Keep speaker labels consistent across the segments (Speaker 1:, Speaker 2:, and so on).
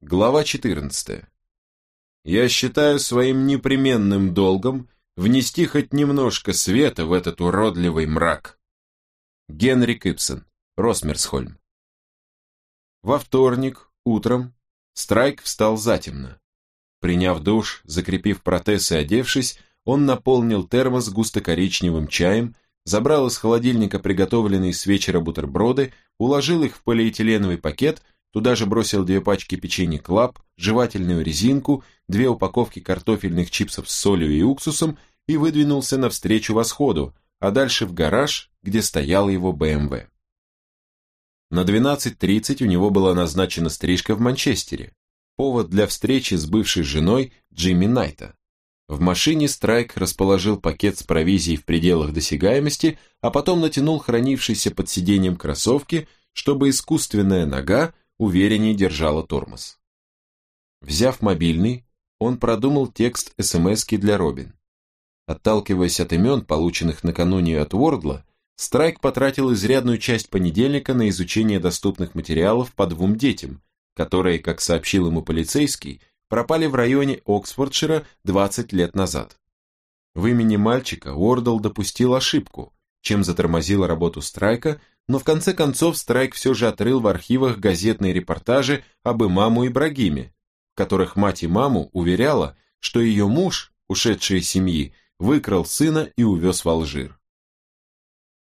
Speaker 1: Глава 14. Я считаю своим непременным долгом внести хоть немножко света в этот уродливый мрак. Генри Кипсон, Росмерсхольм. Во вторник, утром, Страйк встал затемно. Приняв душ, закрепив протез и одевшись, он наполнил термос густо-коричневым чаем, забрал из холодильника приготовленные с вечера бутерброды, уложил их в полиэтиленовый пакет – Туда же бросил две пачки печенья Club, жевательную резинку, две упаковки картофельных чипсов с солью и уксусом и выдвинулся навстречу восходу, а дальше в гараж, где стоял его БМВ. На 12.30 у него была назначена стрижка в Манчестере. Повод для встречи с бывшей женой Джимми Найта. В машине Страйк расположил пакет с провизией в пределах досягаемости, а потом натянул хранившиеся под сиденьем кроссовки, чтобы искусственная нога увереннее держала тормоз. Взяв мобильный, он продумал текст СМСки для Робин. Отталкиваясь от имен, полученных накануне от Уордла, Страйк потратил изрядную часть понедельника на изучение доступных материалов по двум детям, которые, как сообщил ему полицейский, пропали в районе Оксфордшира 20 лет назад. В имени мальчика Уордл допустил ошибку, чем затормозила работу Страйка, но в конце концов Страйк все же отрыл в архивах газетные репортажи об имаму Ибрагиме, в которых мать имаму уверяла, что ее муж, ушедший из семьи, выкрал сына и увез в Алжир.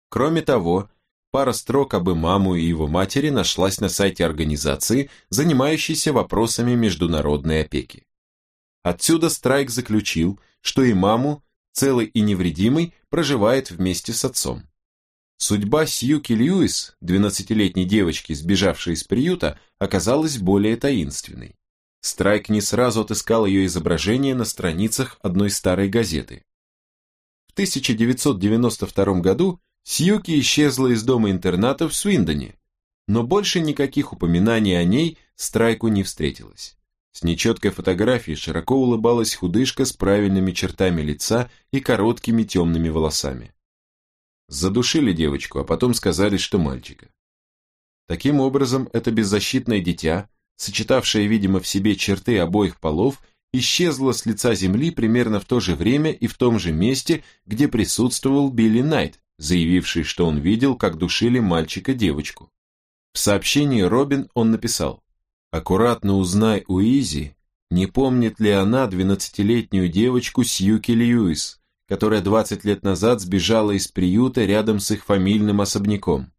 Speaker 1: Кроме того, пара строк об имаму и его матери нашлась на сайте организации, занимающейся вопросами международной опеки. Отсюда Страйк заключил, что имаму, целый и невредимый, проживает вместе с отцом. Судьба Сьюки Льюис, 12-летней девочки, сбежавшей из приюта, оказалась более таинственной. Страйк не сразу отыскал ее изображение на страницах одной старой газеты. В 1992 году Сьюки исчезла из дома-интерната в Свиндоне, но больше никаких упоминаний о ней Страйку не встретилось. С нечеткой фотографией широко улыбалась худышка с правильными чертами лица и короткими темными волосами. Задушили девочку, а потом сказали, что мальчика. Таким образом, это беззащитное дитя, сочетавшее, видимо, в себе черты обоих полов, исчезло с лица земли примерно в то же время и в том же месте, где присутствовал Билли Найт, заявивший, что он видел, как душили мальчика-девочку. В сообщении Робин он написал «Аккуратно узнай у Изи, не помнит ли она двенадцатилетнюю девочку Сьюки Льюис, которая 20 лет назад сбежала из приюта рядом с их фамильным особняком.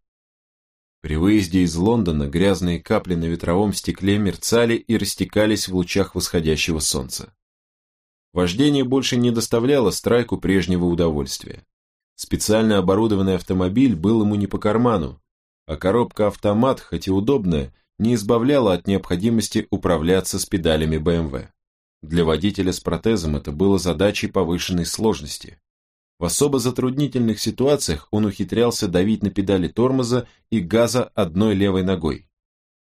Speaker 1: При выезде из Лондона грязные капли на ветровом стекле мерцали и растекались в лучах восходящего солнца. Вождение больше не доставляло Страйку прежнего удовольствия. Специально оборудованный автомобиль был ему не по карману, а коробка-автомат, хоть и удобная, не избавляла от необходимости управляться с педалями БМВ. Для водителя с протезом это было задачей повышенной сложности. В особо затруднительных ситуациях он ухитрялся давить на педали тормоза и газа одной левой ногой.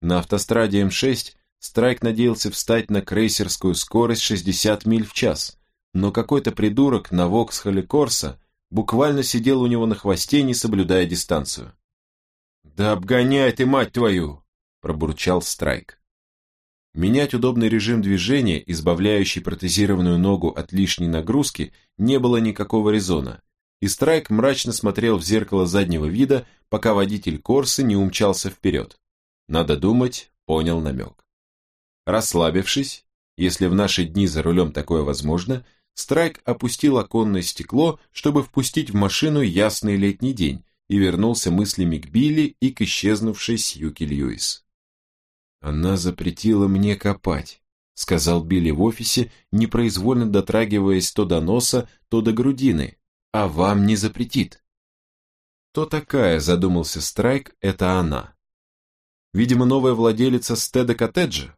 Speaker 1: На автостраде М6 Страйк надеялся встать на крейсерскую скорость 60 миль в час, но какой-то придурок на Воксхоле Корса буквально сидел у него на хвосте, не соблюдая дистанцию. «Да обгоняй ты, мать твою!» – пробурчал Страйк. Менять удобный режим движения, избавляющий протезированную ногу от лишней нагрузки, не было никакого резона, и Страйк мрачно смотрел в зеркало заднего вида, пока водитель Корсы не умчался вперед. Надо думать, понял намек. Расслабившись, если в наши дни за рулем такое возможно, Страйк опустил оконное стекло, чтобы впустить в машину ясный летний день, и вернулся мыслями к Билли и к исчезнувшей Сьюки Льюис. «Она запретила мне копать», — сказал Билли в офисе, непроизвольно дотрагиваясь то до носа, то до грудины. «А вам не запретит». «Кто такая?» — задумался Страйк, — «это она». Видимо, новая владелица стеда коттеджа.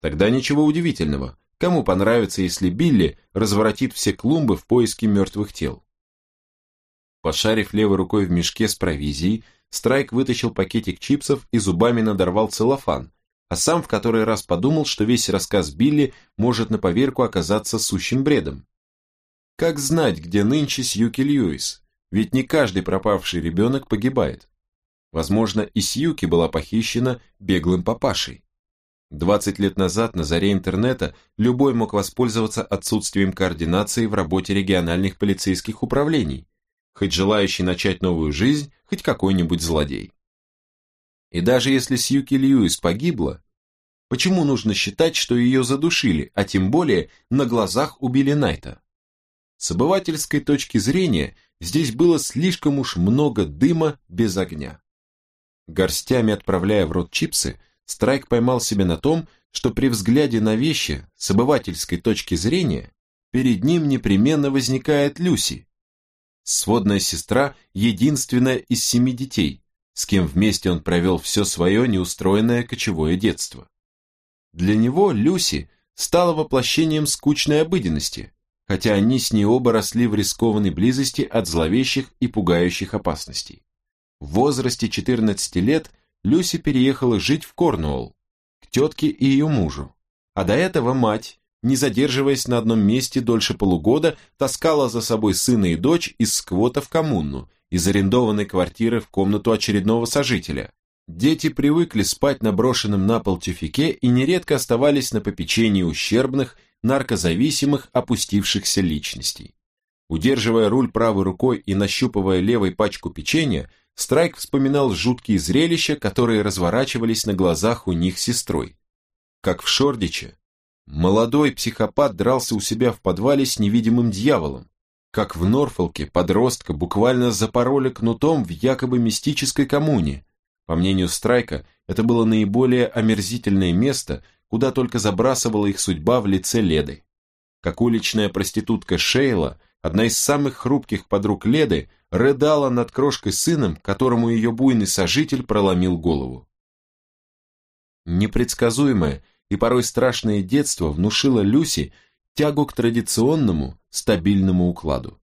Speaker 1: Тогда ничего удивительного. Кому понравится, если Билли разворотит все клумбы в поиске мертвых тел? Пошарив левой рукой в мешке с провизией, Страйк вытащил пакетик чипсов и зубами надорвал целлофан, а сам в который раз подумал, что весь рассказ Билли может на поверку оказаться сущим бредом. Как знать, где нынче Сьюки Льюис? Ведь не каждый пропавший ребенок погибает. Возможно, и Сьюки была похищена беглым папашей. 20 лет назад на заре интернета любой мог воспользоваться отсутствием координации в работе региональных полицейских управлений, хоть желающий начать новую жизнь, хоть какой-нибудь злодей. И даже если Сьюки Льюис погибла, почему нужно считать, что ее задушили, а тем более на глазах убили Найта? С обывательской точки зрения здесь было слишком уж много дыма без огня. Горстями отправляя в рот чипсы, Страйк поймал себя на том, что при взгляде на вещи с обывательской точки зрения перед ним непременно возникает Люси, сводная сестра, единственная из семи детей, с кем вместе он провел все свое неустроенное кочевое детство. Для него Люси стала воплощением скучной обыденности, хотя они с ней оба росли в рискованной близости от зловещих и пугающих опасностей. В возрасте 14 лет Люси переехала жить в Корнуолл, к тетке и ее мужу. А до этого мать, не задерживаясь на одном месте дольше полугода, таскала за собой сына и дочь из сквота в коммуну, из арендованной квартиры в комнату очередного сожителя. Дети привыкли спать на брошенном на пол тюфике и нередко оставались на попечении ущербных, наркозависимых, опустившихся личностей. Удерживая руль правой рукой и нащупывая левой пачку печенья, Страйк вспоминал жуткие зрелища, которые разворачивались на глазах у них сестрой. Как в Шордиче, молодой психопат дрался у себя в подвале с невидимым дьяволом, как в Норфолке подростка буквально запороли кнутом в якобы мистической коммуне. По мнению Страйка, это было наиболее омерзительное место, куда только забрасывала их судьба в лице Леды. Как уличная проститутка Шейла, одна из самых хрупких подруг Леды, рыдала над крошкой сыном, которому ее буйный сожитель проломил голову. Непредсказуемое и порой страшное детство внушило Люси тягу к традиционному, стабильному укладу.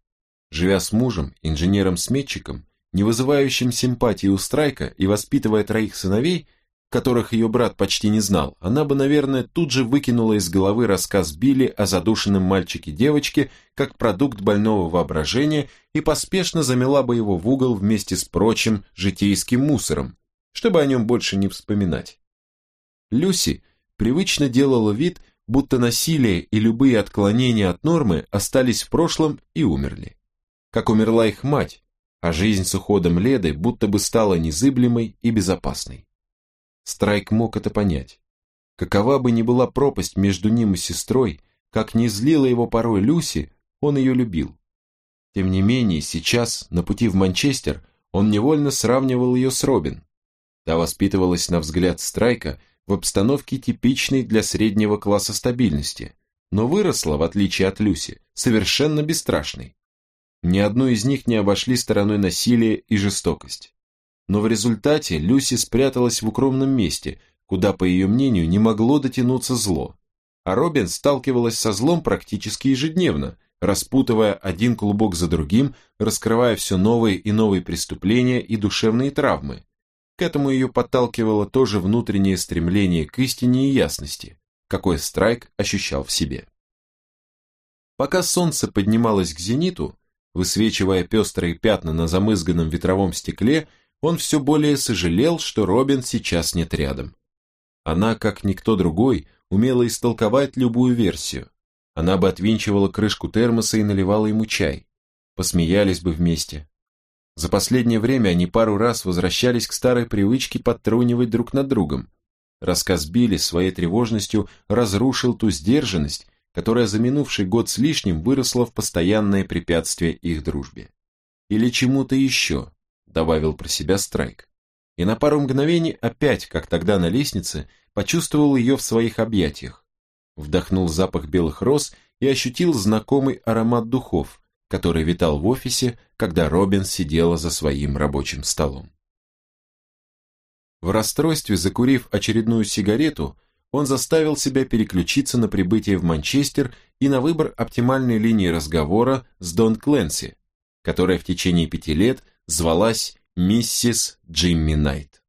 Speaker 1: Живя с мужем, инженером-сметчиком, не вызывающим симпатии у Страйка и воспитывая троих сыновей, которых ее брат почти не знал, она бы, наверное, тут же выкинула из головы рассказ Билли о задушенном мальчике-девочке как продукт больного воображения и поспешно замела бы его в угол вместе с прочим житейским мусором, чтобы о нем больше не вспоминать. Люси привычно делала вид, будто насилие и любые отклонения от нормы остались в прошлом и умерли. Как умерла их мать, а жизнь с уходом Леды будто бы стала незыблемой и безопасной. Страйк мог это понять. Какова бы ни была пропасть между ним и сестрой, как ни злила его порой Люси, он ее любил. Тем не менее, сейчас, на пути в Манчестер, он невольно сравнивал ее с Робин. Та воспитывалась на взгляд Страйка в обстановке типичной для среднего класса стабильности, но выросла, в отличие от Люси, совершенно бесстрашной. Ни одну из них не обошли стороной насилие и жестокость но в результате Люси спряталась в укромном месте, куда, по ее мнению, не могло дотянуться зло. А Робин сталкивалась со злом практически ежедневно, распутывая один клубок за другим, раскрывая все новые и новые преступления и душевные травмы. К этому ее подталкивало тоже внутреннее стремление к истине и ясности, какой Страйк ощущал в себе. Пока солнце поднималось к зениту, высвечивая пестрые пятна на замызганном ветровом стекле, он все более сожалел, что Робин сейчас нет рядом. Она, как никто другой, умела истолковать любую версию. Она бы отвинчивала крышку термоса и наливала ему чай. Посмеялись бы вместе. За последнее время они пару раз возвращались к старой привычке подтрунивать друг над другом. Рассказ Билли своей тревожностью разрушил ту сдержанность, которая за минувший год с лишним выросла в постоянное препятствие их дружбе. Или чему-то еще, добавил про себя Страйк. И на пару мгновений опять, как тогда на лестнице, почувствовал ее в своих объятиях. Вдохнул запах белых роз и ощутил знакомый аромат духов, который витал в офисе, когда Робин сидела за своим рабочим столом. В расстройстве, закурив очередную сигарету, он заставил себя переключиться на прибытие в Манчестер и на выбор оптимальной линии разговора с Дон Кленси, которая в течение пяти лет звалась миссис Джимми Найт.